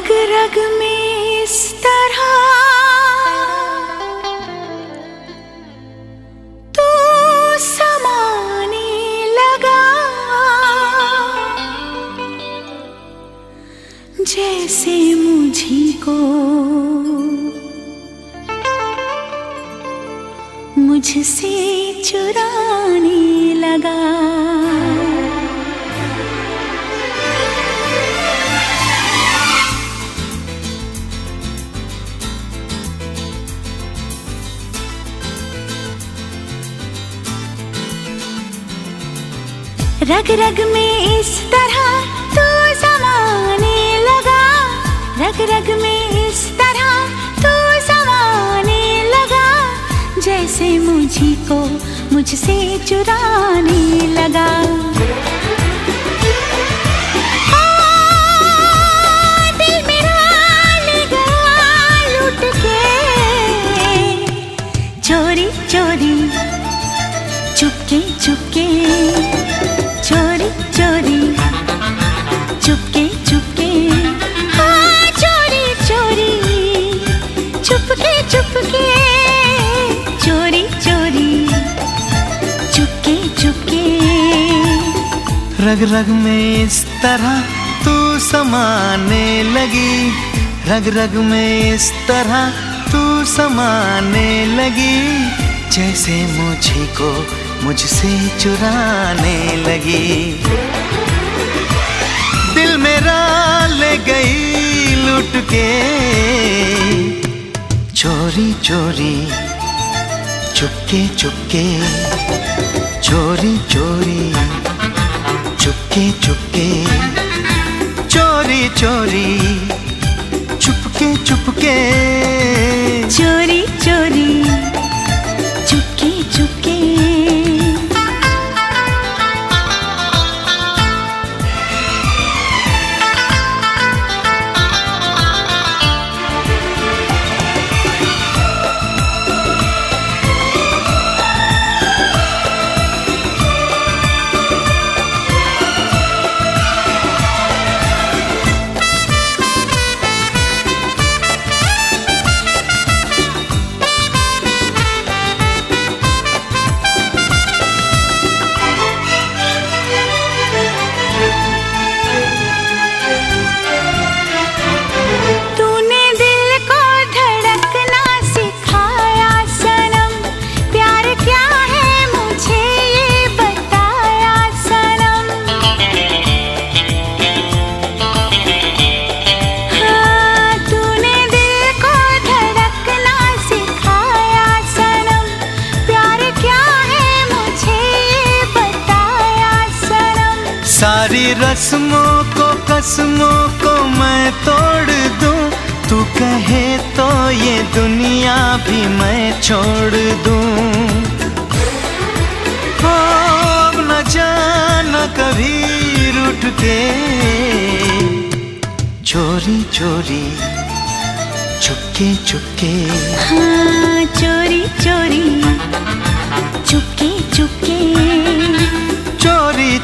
रग रग में इस तरह। तू समाने लगा। जैसे मुझी को मुझसे चुराने लगा। रग रग में इस तरह तू समाने लगा। रग रग में इस तरह तू समाने लगा। जैसे मुझी को मुझसे चुराने लगा। चोरी चोरी, चुपके चुपके। रग रग में इस तरह तू समाने लगी। रग रग में इस तरह तू समाने लगी। जैसे मुझे को मुझसे चुराने लगी। दिल मेरा ले गई लुट के। चोरी चोरी, चुपके चुपके। चोरी चुपके चुपके सारी रस्मों को, कसमों को मैं तोड़ दूँ। तू कहे तो ये दुनिया भी मैं छोड़ दूँ। अब न जाना कभी रूठ के। चोरी चोरी, चुपके चुपके। हाँ चोरी चोरी, चुपके चुपके।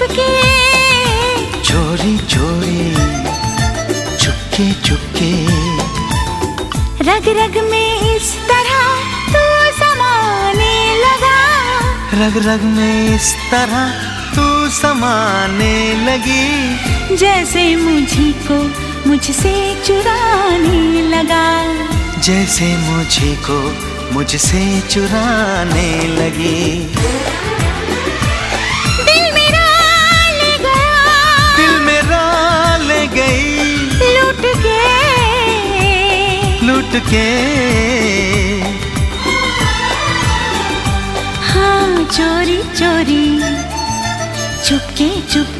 चुपके चोरी चोरी चुपके चुपके। रग रग में इस तरह तू समाने लगा। रग रग में इस तरह तू समाने लगी। जैसे मुझी को मुझसे चुराने लगा। जैसे मुझे को मुझसे चुराने लगी। के। हाँ चोरी चोरी। चुपके चुपके